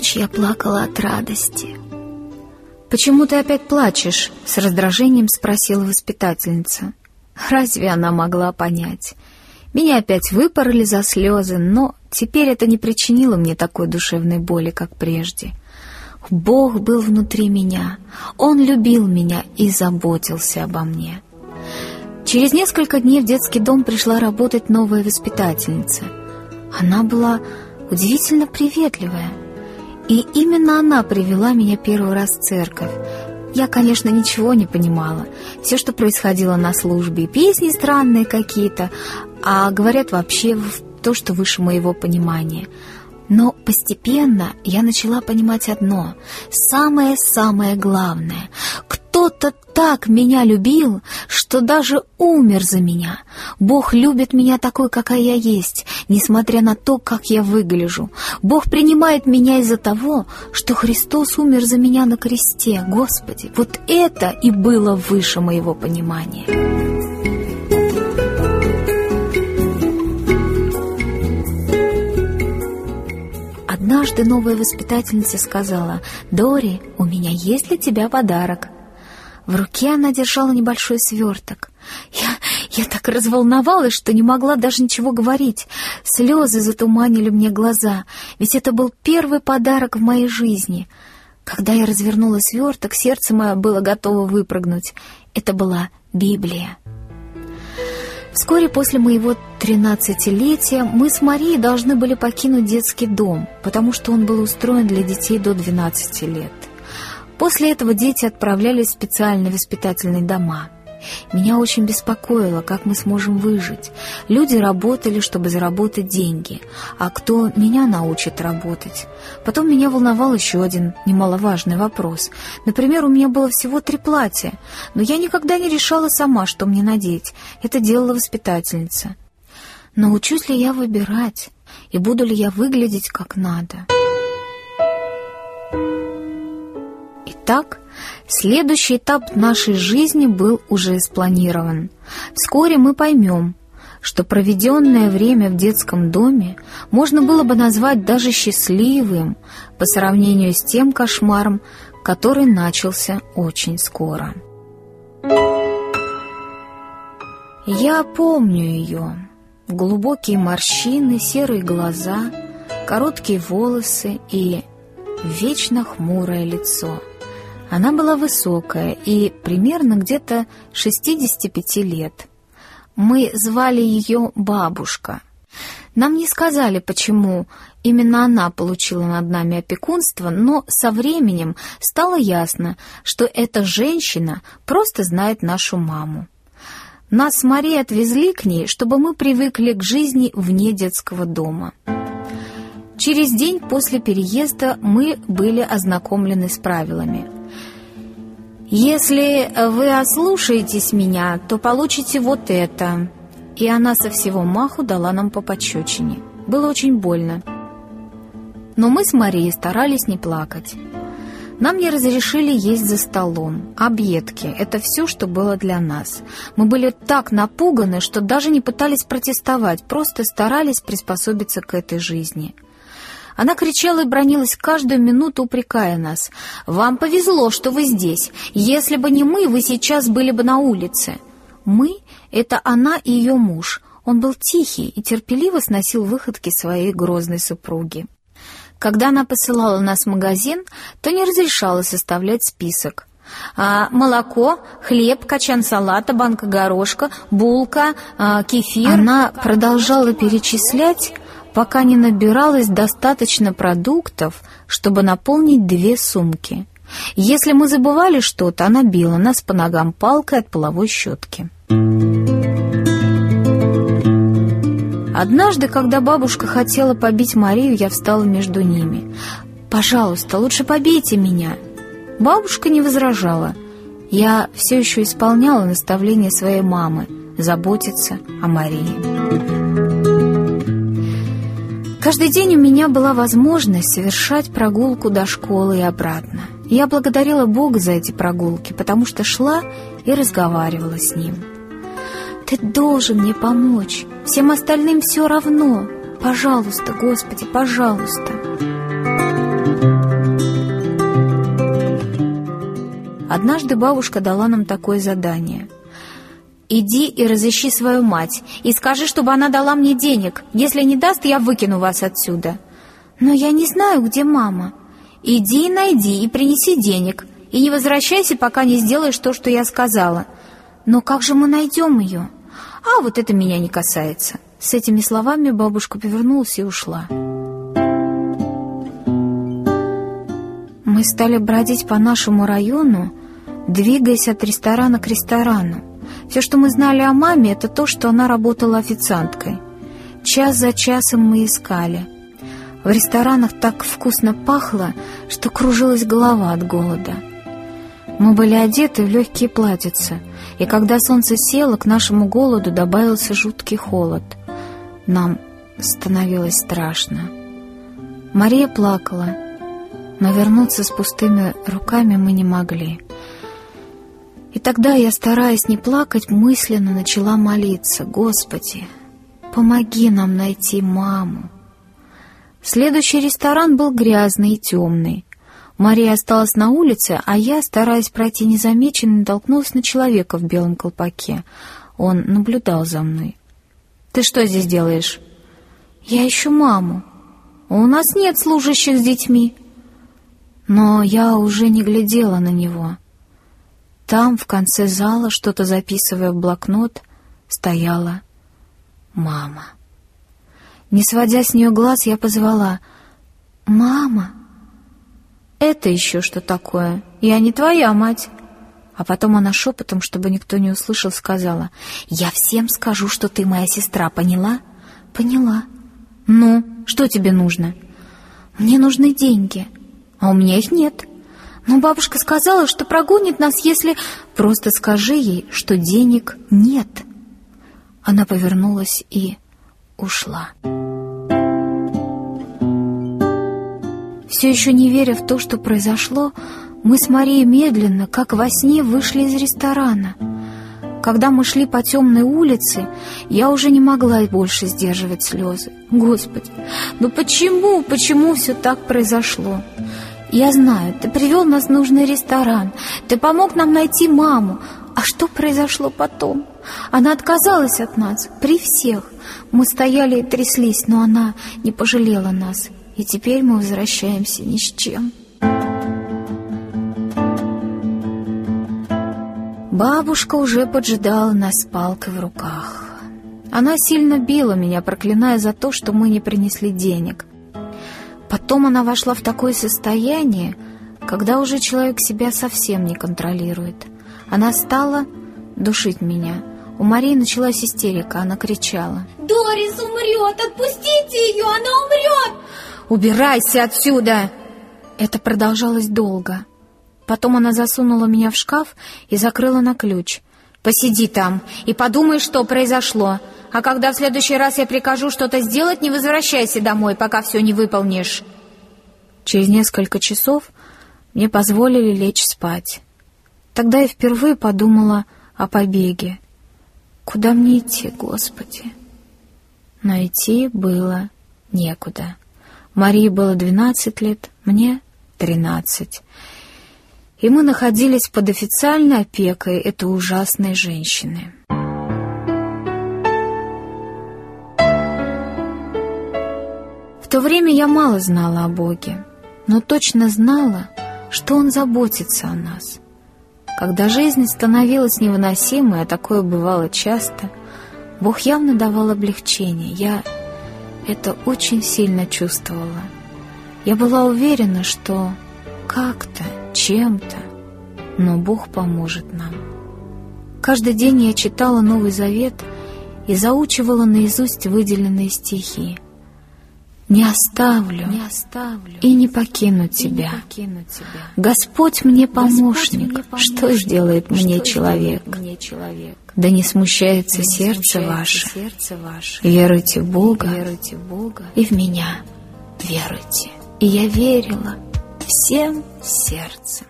ночь я плакала от радости. «Почему ты опять плачешь?» — с раздражением спросила воспитательница. Разве она могла понять? Меня опять выпороли за слезы, но теперь это не причинило мне такой душевной боли, как прежде. Бог был внутри меня, Он любил меня и заботился обо мне. Через несколько дней в детский дом пришла работать новая воспитательница. Она была удивительно приветливая. И именно она привела меня первый раз в церковь. Я, конечно, ничего не понимала. Все, что происходило на службе, песни странные какие-то, а говорят вообще в то, что выше моего понимания. Но постепенно я начала понимать одно, самое-самое главное. Кто-то так меня любил, что даже умер за меня. Бог любит меня такой, какая я есть, несмотря на то, как я выгляжу. Бог принимает меня из-за того, что Христос умер за меня на кресте. Господи, вот это и было выше моего понимания. Однажды новая воспитательница сказала, «Дори, у меня есть для тебя подарок». В руке она держала небольшой сверток. Я, я так разволновалась, что не могла даже ничего говорить. Слезы затуманили мне глаза, ведь это был первый подарок в моей жизни. Когда я развернула сверток, сердце мое было готово выпрыгнуть. Это была Библия. Вскоре после моего тринадцатилетия мы с Марией должны были покинуть детский дом, потому что он был устроен для детей до 12 лет. После этого дети отправлялись в специальные воспитательные дома. Меня очень беспокоило, как мы сможем выжить. Люди работали, чтобы заработать деньги, а кто меня научит работать? Потом меня волновал еще один немаловажный вопрос. Например, у меня было всего три платья, но я никогда не решала сама, что мне надеть. Это делала воспитательница. Научусь ли я выбирать, и буду ли я выглядеть как надо?» Итак, следующий этап нашей жизни был уже спланирован. Вскоре мы поймем, что проведенное время в детском доме можно было бы назвать даже счастливым по сравнению с тем кошмаром, который начался очень скоро. Я помню ее. Глубокие морщины, серые глаза, короткие волосы и вечно хмурое лицо — она была высокая и примерно где-то 65 лет. Мы звали ее бабушка. Нам не сказали, почему именно она получила над нами опекунство, но со временем стало ясно, что эта женщина просто знает нашу маму. Нас с Марией отвезли к ней, чтобы мы привыкли к жизни вне детского дома. Через день после переезда мы были ознакомлены с правилами – «Если вы ослушаетесь меня, то получите вот это». И она со всего маху дала нам по пощечине. Было очень больно. Но мы с Марией старались не плакать. Нам не разрешили есть за столом. Объедки — это все, что было для нас. Мы были так напуганы, что даже не пытались протестовать, просто старались приспособиться к этой жизни — она кричала и бронилась каждую минуту, упрекая нас. «Вам повезло, что вы здесь. Если бы не мы, вы сейчас были бы на улице». «Мы» — это она и ее муж. Он был тихий и терпеливо сносил выходки своей грозной супруги. Когда она посылала нас в магазин, то не разрешала составлять список. А, молоко, хлеб, качан салата, банка горошка, булка, а, кефир. Она продолжала перечислять, пока не набиралось достаточно продуктов, чтобы наполнить две сумки. Если мы забывали что-то, она била нас по ногам палкой от половой щетки. Однажды, когда бабушка хотела побить Марию, я встала между ними. «Пожалуйста, лучше побейте меня». Бабушка не возражала. Я все еще исполняла наставление своей мамы заботиться о Марии. Каждый день у меня была возможность совершать прогулку до школы и обратно. Я благодарила Бога за эти прогулки, потому что шла и разговаривала с Ним. «Ты должен мне помочь. Всем остальным все равно. Пожалуйста, Господи, пожалуйста». Однажды бабушка дала нам такое задание – «Иди и разыщи свою мать, и скажи, чтобы она дала мне денег. Если не даст, я выкину вас отсюда». «Но я не знаю, где мама». «Иди и найди, и принеси денег, и не возвращайся, пока не сделаешь то, что я сказала». «Но как же мы найдем ее?» «А вот это меня не касается». С этими словами бабушка повернулась и ушла. Мы стали бродить по нашему району, двигаясь от ресторана к ресторану. Все, что мы знали о маме, это то, что она работала официанткой. Час за часом мы искали. В ресторанах так вкусно пахло, что кружилась голова от голода. Мы были одеты в легкие платьица, и когда солнце село, к нашему голоду добавился жуткий холод. Нам становилось страшно. Мария плакала, но вернуться с пустыми руками мы не могли. И тогда я, стараясь не плакать, мысленно начала молиться. «Господи, помоги нам найти маму!» Следующий ресторан был грязный и темный. Мария осталась на улице, а я, стараясь пройти незамеченной, толкнулась на человека в белом колпаке. Он наблюдал за мной. «Ты что здесь делаешь?» «Я ищу маму. У нас нет служащих с детьми». Но я уже не глядела на него. Там, в конце зала, что-то записывая в блокнот, стояла мама. Не сводя с нее глаз, я позвала «Мама!» «Это еще что такое? Я не твоя мать!» А потом она шепотом, чтобы никто не услышал, сказала «Я всем скажу, что ты моя сестра, поняла?» «Поняла». «Ну, что тебе нужно?» «Мне нужны деньги» а у меня их нет. Но бабушка сказала, что прогонит нас, если... Просто скажи ей, что денег нет. Она повернулась и ушла. Все еще не веря в то, что произошло, мы с Марией медленно, как во сне, вышли из ресторана. Когда мы шли по темной улице, я уже не могла больше сдерживать слезы. Господи, ну почему, почему все так произошло? «Я знаю, ты привел нас в нужный ресторан, ты помог нам найти маму. А что произошло потом? Она отказалась от нас, при всех. Мы стояли и тряслись, но она не пожалела нас, и теперь мы возвращаемся ни с чем». Бабушка уже поджидала нас с палкой в руках. Она сильно била меня, проклиная за то, что мы не принесли денег. Потом она вошла в такое состояние, когда уже человек себя совсем не контролирует. Она стала душить меня. У Марии началась истерика, она кричала. «Дорис умрет! Отпустите ее! Она умрет!» «Убирайся отсюда!» Это продолжалось долго. Потом она засунула меня в шкаф и закрыла на ключ. «Посиди там и подумай, что произошло. А когда в следующий раз я прикажу что-то сделать, не возвращайся домой, пока все не выполнишь». Через несколько часов мне позволили лечь спать. Тогда я впервые подумала о побеге. Куда мне идти, Господи? Но идти было некуда. Марии было двенадцать лет, мне тринадцать. И мы находились под официальной опекой этой ужасной женщины. то время я мало знала о Боге, но точно знала, что Он заботится о нас. Когда жизнь становилась невыносимой, а такое бывало часто, Бог явно давал облегчение. Я это очень сильно чувствовала. Я была уверена, что как-то, чем-то, но Бог поможет нам. Каждый день я читала Новый Завет и заучивала наизусть выделенные стихи — не оставлю, не оставлю и не покину тебя. Не покину тебя. Господь мне помощник, Господь мне помощник. что сделает мне, что человек? мне человек? Да не смущается, да сердце, смущается ваше. сердце ваше. Веруйте в Бога, веруйте в Бога и в меня веруйте. И я верила всем сердцем.